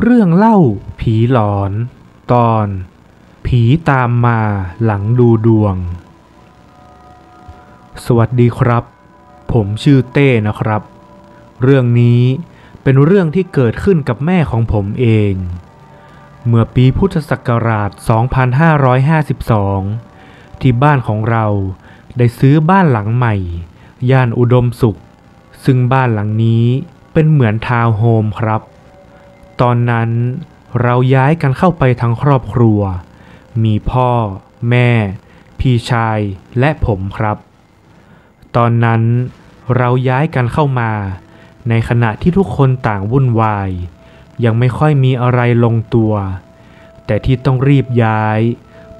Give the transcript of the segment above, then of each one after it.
เรื่องเล่าผีหลอน ตอน ผีตามมาหลังดูดวง สวัสดีครับ ผมชื่อเต้นะครับ เรื่องนี้เป็นเรื่องที่เกิดขึ้นกับแม่ของผมเอง เมื่อปีพุทธศักราช 2552 ที่บ้านของเราได้ซื้อบ้านหลังใหม่ ย่านอุดมสุข ซึ่งบ้านหลังนี้เป็นเหมือนทาวน์โฮมครับ ตอนนั้นเราย้ายกันเข้าไปทั้งครอบครัว มีพ่อ แม่ พี่ชายและผมครับ ตอนนั้นเราย้ายกันเข้ามา ในขณะที่ทุกคนต่างวุ่นวาย ยังไม่ค่อยมีอะไรลงตัว แต่ที่ต้องรีบย้าย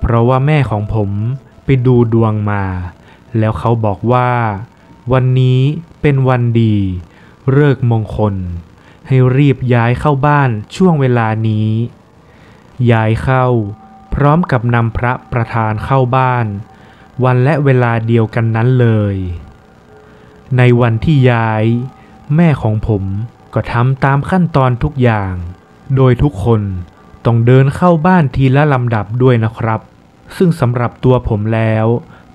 เพราะว่าแม่ของผมไปดูดวงมา แล้วเขาบอกว่า วันนี้เป็นวันดีเลิกมงคล ให้รีบย้ายเข้าบ้านช่วงเวลานี้ ย้ายเข้า พร้อมกับนำพระประธานเข้าบ้าน วันและเวลาเดียวกันนั้นเลย ในวันที่ย้าย แม่ของผมก็ทำตามขั้นตอนทุกอย่าง โดยทุกคนต้องเดินเข้าบ้านทีละลำดับด้วยนะครับ ซึ่งสำหรับตัวผมแล้ว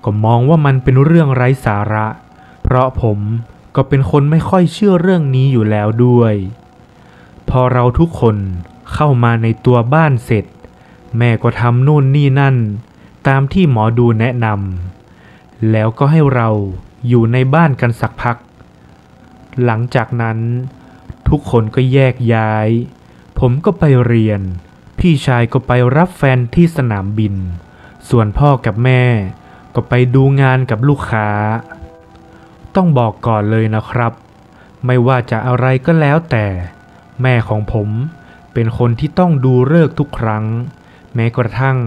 ก็มองว่ามันเป็นเรื่องไร้สาระ เพราะผมก็เป็นคนไม่ค่อยเชื่อเรื่องนี้อยู่แล้วด้วย พอเราทุกคนเข้ามาในตัวบ้านเสร็จ แม่ก็ทำนู่นนี่นั่น ตามที่หมอดูแนะนำแล้วก็ให้เราอยู่ในบ้านกันสักพัก หลังจากนั้นทุกคนก็แยกย้าย ผมก็ไปเรียน พี่ชายก็ไปรับแฟนที่สนามบิน ส่วนพ่อกับแม่ ก็ไปดูงานกับลูกค้า ต้องบอกก่อนเลยนะครับ ไม่ว่าจะอะไรก็แล้วแต่ แม่ของผมเป็นคนที่ต้องดูเลิกทุกครั้ง แม้กระทั่ง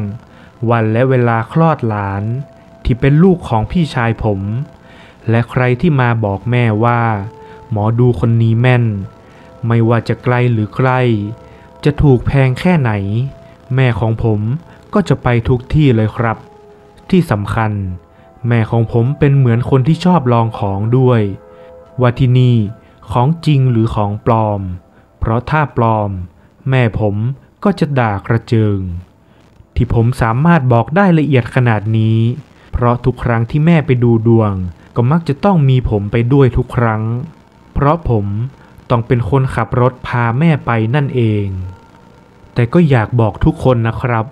วันและเวลาคลอดหลาน ที่เป็นลูกของพี่ชายผม และใครที่มาบอกแม่ว่า หมอดูคนนี้แม่น ไม่ว่าจะไกลหรือใกล้ จะถูกแพงแค่ไหน แม่ของผมก็จะไปทุกที่เลยครับ ที่สำคัญ แม่ของผมเป็นเหมือนคนที่ชอบลองของด้วย ว่าที่นี่ของจริงหรือของปลอม เพราะถ้าปลอม แม่ผมก็จะด่ากระเจิง ที่ผมสามารถบอกได้ละเอียดขนาดนี้ เพราะทุกครั้งที่แม่ไปดูดวง ก็มักจะต้องมีผมไปด้วยทุกครั้ง เพราะผมต้องเป็นคนขับรถพาแม่ไปนั่นเอง แต่ก็อยากบอกทุกคนนะครับ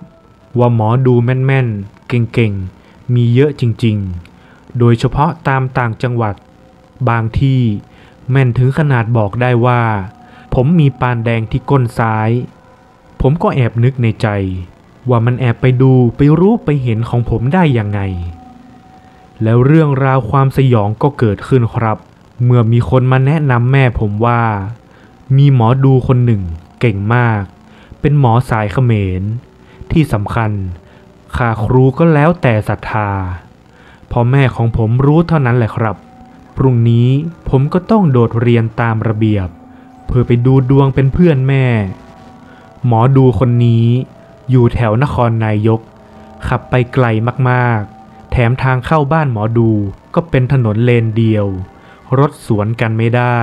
ว่าหมอดูแม่นๆ เก่งๆ มีเยอะจริงๆ โดยเฉพาะตามต่างจังหวัด บางที่แม่นถึงขนาดบอกได้ว่า ผมมีปานแดงที่ก้นซ้าย ผมก็แอบนึกในใจ ว่ามันแอบไปดูไปรู้ไปเห็นของผมได้ยังไง แล้วเรื่องราวความสยองก็เกิดขึ้นครับ เมื่อมีคนมาแนะนำแม่ผมว่า มีหมอดูคนหนึ่ง เก่งมาก เป็นหมอสายเขมร ที่สำคัญค่าครูก็แล้วแต่ศรัทธาพอแม่ของผมรู้เท่านั้นแหละครับ พรุ่งนี้ผมก็ต้องโดดเรียนตามระเบียบ เพื่อไปดูดวงเป็นเพื่อนแม่ หมอดูคนนี้อยู่แถวนครนายก ขับไปไกลมากๆ แถมทางเข้าบ้านหมอดูก็เป็นถนนเลนเดียว รถสวนกันไม่ได้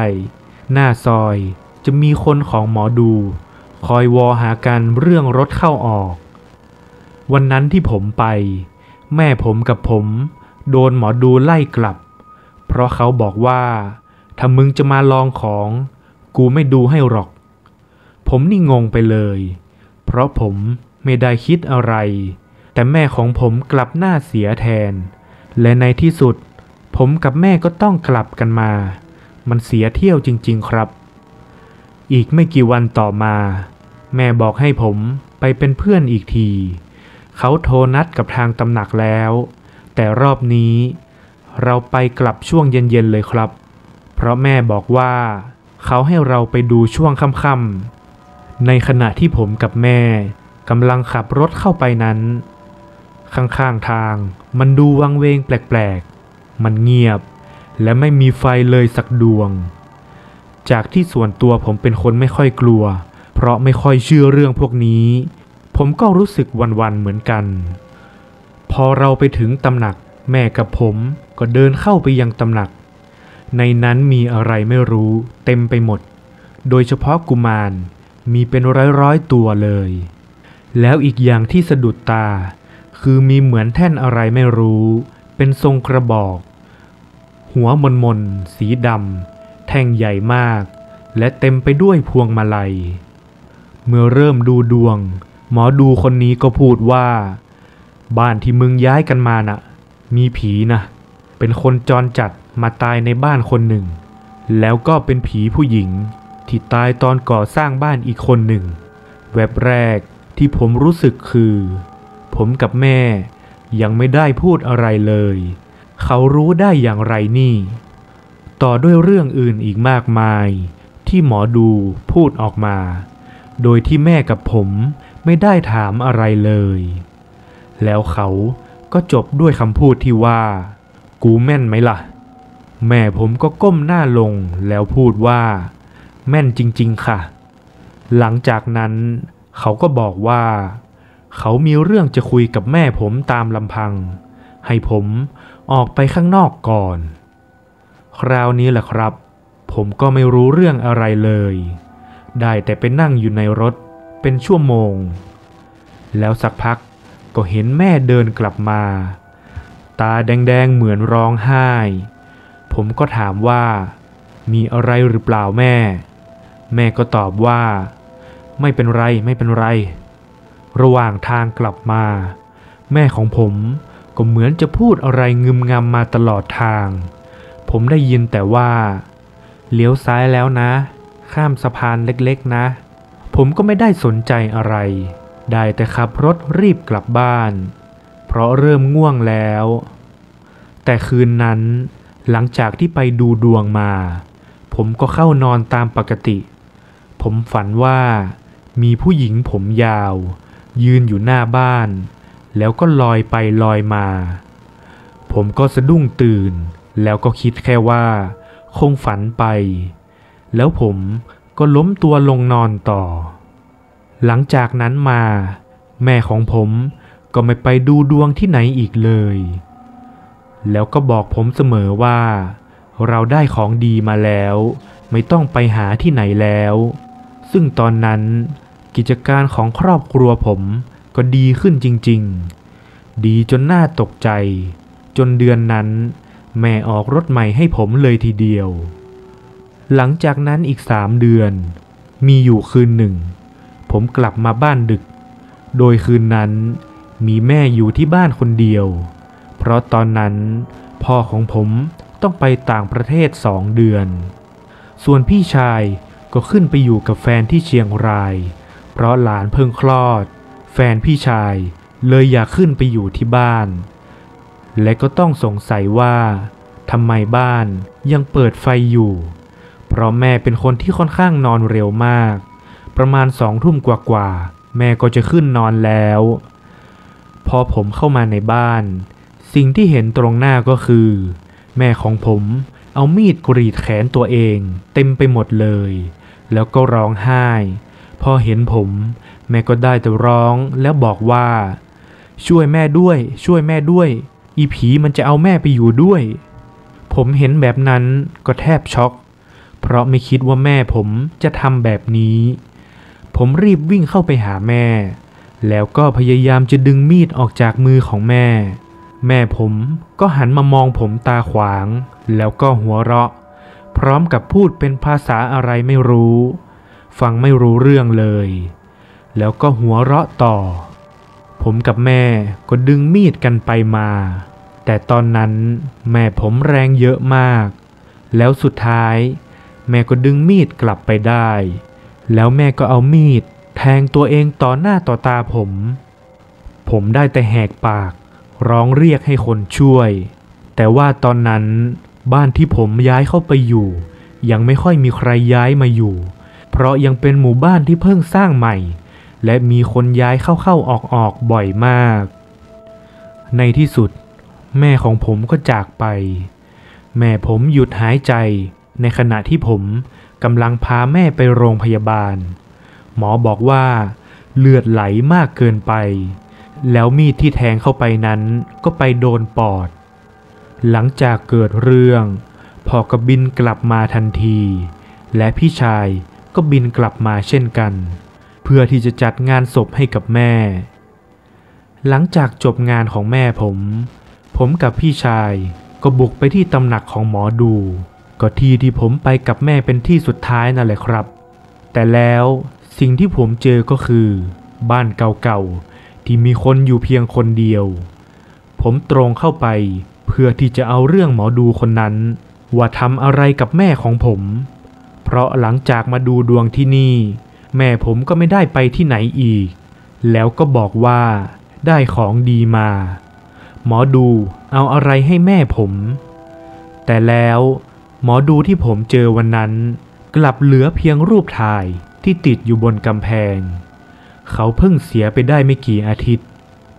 หน้าซอยจะมีคนของหมอดู คอยวอหากันเรื่องรถเข้าออก วันนั้นที่ผมไป แม่ผมกับผม โดนหมอดูไล่กลับ เพราะเขาบอกว่าถ้ามึงจะมาลองของ กูไม่ดูให้หรอก ผมนี่งงไปเลย เพราะผมไม่ได้คิดอะไร แต่แม่ของผมกลับหน้าเสียแทน และในที่สุด ผมกับแม่ก็ต้องกลับกันมา มันเสียเที่ยวจริง ๆครับ อีกไม่กี่วันต่อมา แม่บอกให้ผมไปเป็นเพื่อนอีกที เขาโทรนัดกับทางตำหนักแล้ว แต่รอบนี้ เราไปกลับช่วงเย็นๆเลยครับ เพราะแม่บอกว่า เขาให้เราไปดูช่วงค่ำๆในขณะที่ผมกับแม่กำลังขับรถเข้าไปนั้น ข้างๆทางมันดูวังเวงแปลกๆ มันเงียบและไม่มีไฟเลยสักดวง จากที่ส่วนตัวผมเป็นคนไม่ค่อยกลัว เพราะไม่ค่อยเชื่อเรื่องพวกนี้ ผมก็รู้สึกวันๆเหมือนกัน พอเราไปถึงตำหนักแม่กับผมก็เดินเข้าไปยังตำหนัก ในนั้นมีอะไรไม่รู้เต็มไปหมด โดยเฉพาะกุมารมีเป็นร้อยๆตัวเลย แล้วอีกอย่างที่สะดุดตา คือมีเหมือนแท่นอะไรไม่รู้ เป็นทรงกระบอก หัวมนมนๆสีดำแท่งใหญ่มาก และเต็มไปด้วยพวงมาลัย เมื่อเริ่มดูดวง หมอดูคนนี้ก็พูดว่า บ้านที่มึงย้ายกันมาน่ะ มีผีนะ เป็นคนจรจัด มาตายในบ้านคนหนึ่ง แล้วก็เป็นผีผู้หญิง ที่ตายตอนก่อสร้างบ้านอีกคนหนึ่ง แวบแรกที่ผมรู้สึกคือ ผมกับแม่ยังไม่ได้พูดอะไรเลย เขารู้ได้อย่างไรนี่ ต่อด้วยเรื่องอื่นอีกมากมาย ที่หมอดูพูดออกมา โดยที่แม่กับผมไม่ได้ถามอะไรเลย แล้วเขาก็จบด้วยคำพูดที่ว่า กูแม่นไหมล่ะ แม่ผมก็ก้มหน้าลงแล้วพูดว่า แม่นจริง ๆ ค่ะ หลังจากนั้น เขาก็บอกว่า เขามีเรื่องจะคุยกับแม่ผมตามลำพัง ให้ผมออกไปข้างนอกก่อน คราวนี้แหละครับ ผมก็ไม่รู้เรื่องอะไรเลย ได้แต่ไปนั่งอยู่ในรถเป็นชั่วโมง แล้วสักพักก็เห็นแม่เดินกลับมา ตาแดงๆเหมือนร้องไห้ ผมก็ถามว่า มีอะไรหรือเปล่าแม่ แม่ก็ตอบว่า ไม่เป็นไรไม่เป็นไร ระหว่างทางกลับมา แม่ของผมก็เหมือนจะพูดอะไรงึมงำมาตลอดทาง ผมได้ยินแต่ว่าเลี้ยวซ้ายแล้วนะ ข้ามสะพานเล็กๆนะ ผมก็ไม่ได้สนใจอะไร ได้แต่ขับรถรีบกลับบ้าน เพราะเริ่มง่วงแล้ว แต่คืนนั้น หลังจากที่ไปดูดวงมา ผมก็เข้านอนตามปกติ ผมฝันว่ามีผู้หญิงผมยาว ยืนอยู่หน้าบ้าน แล้วก็ลอยไปลอยมา ผมก็สะดุ้งตื่น แล้วก็คิดแค่ว่า คงฝันไป แล้วผมก็ล้มตัวลงนอนต่อ หลังจากนั้นมา แม่ของผมก็ไม่ไปดูดวงที่ไหนอีกเลย แล้วก็บอกผมเสมอว่า เราได้ของดีมาแล้ว ไม่ต้องไปหาที่ไหนแล้ว ซึ่งตอนนั้นกิจการของครอบครัวผมก็ดีขึ้นจริงๆ ดีจนน่าตกใจ จนเดือนนั้นแม่ออกรถใหม่ให้ผมเลยทีเดียว หลังจากนั้นอีกสามเดือน มีอยู่คืนหนึ่ง ผมกลับมาบ้านดึก โดยคืนนั้นมีแม่อยู่ที่บ้านคนเดียว ราะตอนนั้นพ่อของผมต้องไปต่างประเทศสองเดือน ส่วนพี่ชายก็ขึ้นไปอยู่กับแฟนที่เชียงราย เพราะหลานเพิ่งคลอด แฟนพี่ชายเลยอยากขึ้นไปอยู่ที่บ้าน และก็ต้องสงสัยว่าทำไมบ้านยังเปิดไฟอยู่ เพราะแม่เป็นคนที่ค่อนข้างนอนเร็วมาก ประมาณสองทุ่มกว่าๆแม่ก็จะขึ้นนอนแล้ว พอผมเข้ามาในบ้าน สิ่งที่เห็นตรงหน้าก็คือ แม่ของผมเอามีดกรีดแขนตัวเองเต็มไปหมดเลย แล้วก็ร้องไห้ พอเห็นผม แม่ก็ได้แต่ร้องแล้วบอกว่า ช่วยแม่ด้วย ช่วยแม่ด้วย อีผีมันจะเอาแม่ไปอยู่ด้วย ผมเห็นแบบนั้นก็แทบช็อก เพราะไม่คิดว่าแม่ผมจะทำแบบนี้ ผมรีบวิ่งเข้าไปหาแม่ แล้วก็พยายามจะดึงมีดออกจากมือของแม่ แม่ผมก็หันมามองผมตาขวาง แล้วก็หัวเราะ พร้อมกับพูดเป็นภาษาอะไรไม่รู้ ฟังไม่รู้เรื่องเลย แล้วก็หัวเราะต่อ ผมกับแม่ก็ดึงมีดกันไปมา แต่ตอนนั้นแม่ผมแรงเยอะมาก แล้วสุดท้าย แม่ก็ดึงมีดกลับไปได้ แล้วแม่ก็เอามีด แทงตัวเองต่อหน้าต่อตาผม ผมได้แต่แหกปาก ร้องเรียกให้คนช่วย แต่ว่าตอนนั้นบ้านที่ผมย้ายเข้าไปอยู่ ยังไม่ค่อยมีใครย้ายมาอยู่ เพราะยังเป็นหมู่บ้านที่เพิ่งสร้างใหม่ และมีคนย้ายเข้าๆออกๆบ่อยมาก ในที่สุด แม่ของผมก็จากไป แม่ผมหยุดหายใจ ในขณะที่ผมกำลังพาแม่ไปโรงพยาบาล หมอบอกว่า เลือดไหลมากเกินไป แล้วมีดที่แทงเข้าไปนั้นก็ไปโดนปอด หลังจากเกิดเรื่อง พอกบินกลับมาทันที และพี่ชายก็บินกลับมาเช่นกัน เพื่อที่จะจัดงานศพให้กับแม่ หลังจากจบงานของแม่ผม ผมกับพี่ชายก็บุกไปที่ตำหนักของหมอดู ก็ที่ที่ผมไปกับแม่เป็นที่สุดท้ายนั่นแหละครับ แต่แล้วสิ่งที่ผมเจอก็คือ บ้านเก่าๆ ที่มีคนอยู่เพียงคนเดียว ผมตรงเข้าไปเพื่อที่จะเอาเรื่องหมอดูคนนั้น ว่าทำอะไรกับแม่ของผม เพราะหลังจากมาดูดวงที่นี่ แม่ผมก็ไม่ได้ไปที่ไหนอีก แล้วก็บอกว่า ได้ของดีมา หมอดูเอาอะไรให้แม่ผม แต่แล้วหมอดูที่ผมเจอวันนั้น กลับเหลือเพียงรูปถ่ายที่ติดอยู่บนกำแพง เขาเพิ่งเสียไปได้ไม่กี่อาทิตย์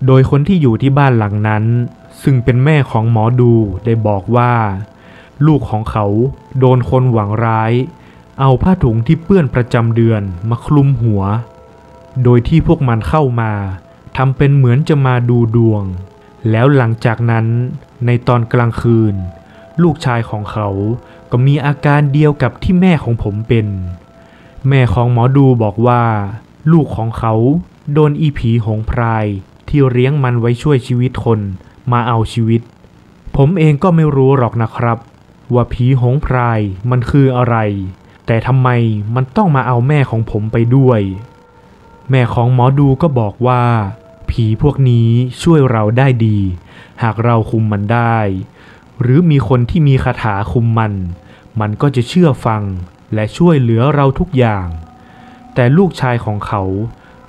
โดยคนที่อยู่ที่บ้านหลังนั้น ซึ่งเป็นแม่ของหมอดูได้บอกว่า ลูกของเขาโดนคนหวังร้าย เอาผ้าถุงที่เปื้อนประจำเดือนมาคลุมหัว โดยที่พวกมันเข้ามาทำเป็นเหมือนจะมาดูดวง แล้วหลังจากนั้นในตอนกลางคืน ลูกชายของเขาก็มีอาการเดียวกับที่แม่ของผมเป็น แม่ของหมอดูบอกว่า ลูกของเขาโดนอีผีหงพรายที่เลี้ยงมันไว้ช่วยชีวิตคนมาเอาชีวิต ผมเองก็ไม่รู้หรอกนะครับ ว่าผีหงพรายมันคืออะไร แต่ทำไมมันต้องมาเอาแม่ของผมไปด้วย แม่ของหมอดูก็บอกว่า ผีพวกนี้ช่วยเราได้ดี หากเราคุมมันได้ หรือมีคนที่มีคาถาคุมมัน มันก็จะเชื่อฟังและช่วยเหลือเราทุกอย่าง แต่ลูกชายของเขา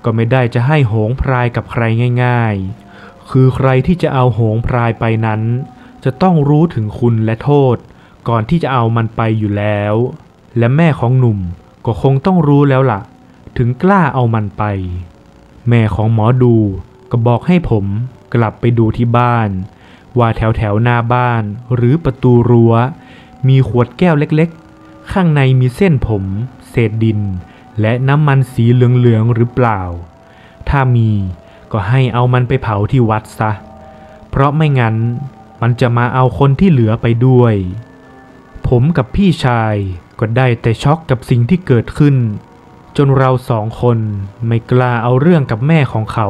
ก็ไม่ได้จะให้โหงพรายกับใครง่ายๆ คือใครที่จะเอาโหงพรายไปนั้น จะต้องรู้ถึงคุณและโทษ ก่อนที่จะเอามันไปอยู่แล้ว และแม่ของหนุ่มก็คงต้องรู้แล้วล่ะ ถึงกล้าเอามันไป แม่ของหมอดูก็บอกให้ผมกลับไปดูที่บ้าน ว่าแถวแถวๆหน้าบ้านหรือประตูรัว้ว มีขวดแก้วเล็กๆ ข้างในมีเส้นผม เศษดิน และน้ำมันสีเหลืองๆหรือเปล่า ถ้ามีก็ให้เอามันไปเผาที่วัดซะ เพราะไม่งั้นมันจะมาเอาคนที่เหลือไปด้วย ผมกับพี่ชายก็ได้แต่ช็อกกับสิ่งที่เกิดขึ้น จนเราสองคนไม่กล้าเอาเรื่องกับแม่ของเขา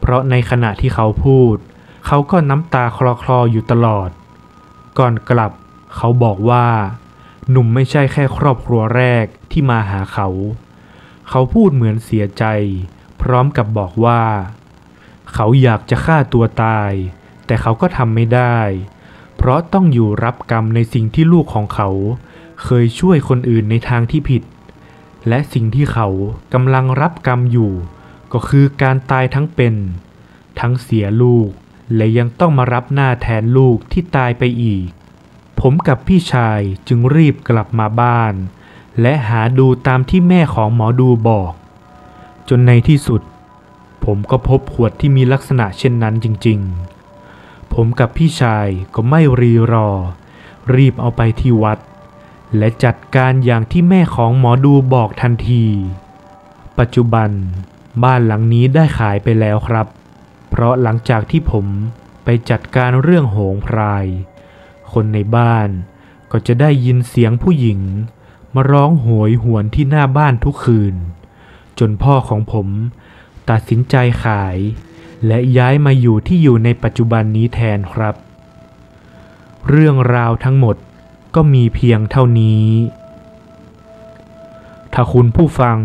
เพราะในขณะที่เขาพูด เขาก็น้ำตาคลอคลออยู่ตลอด ก่อนกลับเขาบอกว่า หนุ่มไม่ใช่แค่ครอบครัวแรกที่มาหาเขา เขาพูดเหมือนเสียใจ พร้อมกับบอกว่า เขาอยากจะฆ่าตัวตาย แต่เขาก็ทำไม่ได้ เพราะต้องอยู่รับกรรมในสิ่งที่ลูกของเขา เคยช่วยคนอื่นในทางที่ผิด และสิ่งที่เขากำลังรับกรรมอยู่ ก็คือการตายทั้งเป็น ทั้งเสียลูก และยังต้องมารับหน้าแทนลูกที่ตายไปอีก ผมกับพี่ชายจึงรีบกลับมาบ้าน และหาดูตามที่แม่ของหมอดูบอก จนในที่สุด ผมก็พบขวดที่มีลักษณะเช่นนั้นจริง ๆ ผมกับพี่ชายก็ไม่รีรอ รีบเอาไปที่วัด และจัดการอย่างที่แม่ของหมอดูบอกทันที ปัจจุบันบ้านหลังนี้ได้ขายไปแล้วครับ เพราะหลังจากที่ผมไปจัดการเรื่องโหงพราย คนในบ้านก็จะได้ยินเสียงผู้หญิง มาร้องโหยหวนที่หน้าบ้านทุกคืน จนพ่อของผมตัดสินใจขาย และย้ายมาอยู่ที่อยู่ในปัจจุบันนี้แทนครับ เรื่องราวทั้งหมดก็มีเพียงเท่านี้ ถ้าคุณผู้ฟัง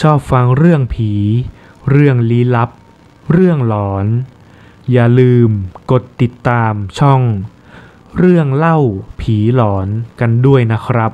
ชอบฟังเรื่องผี เรื่องลี้ลับ เรื่องหลอน อย่าลืมกดติดตามช่อง เรื่องเล่าผีหลอนกันด้วยนะครับ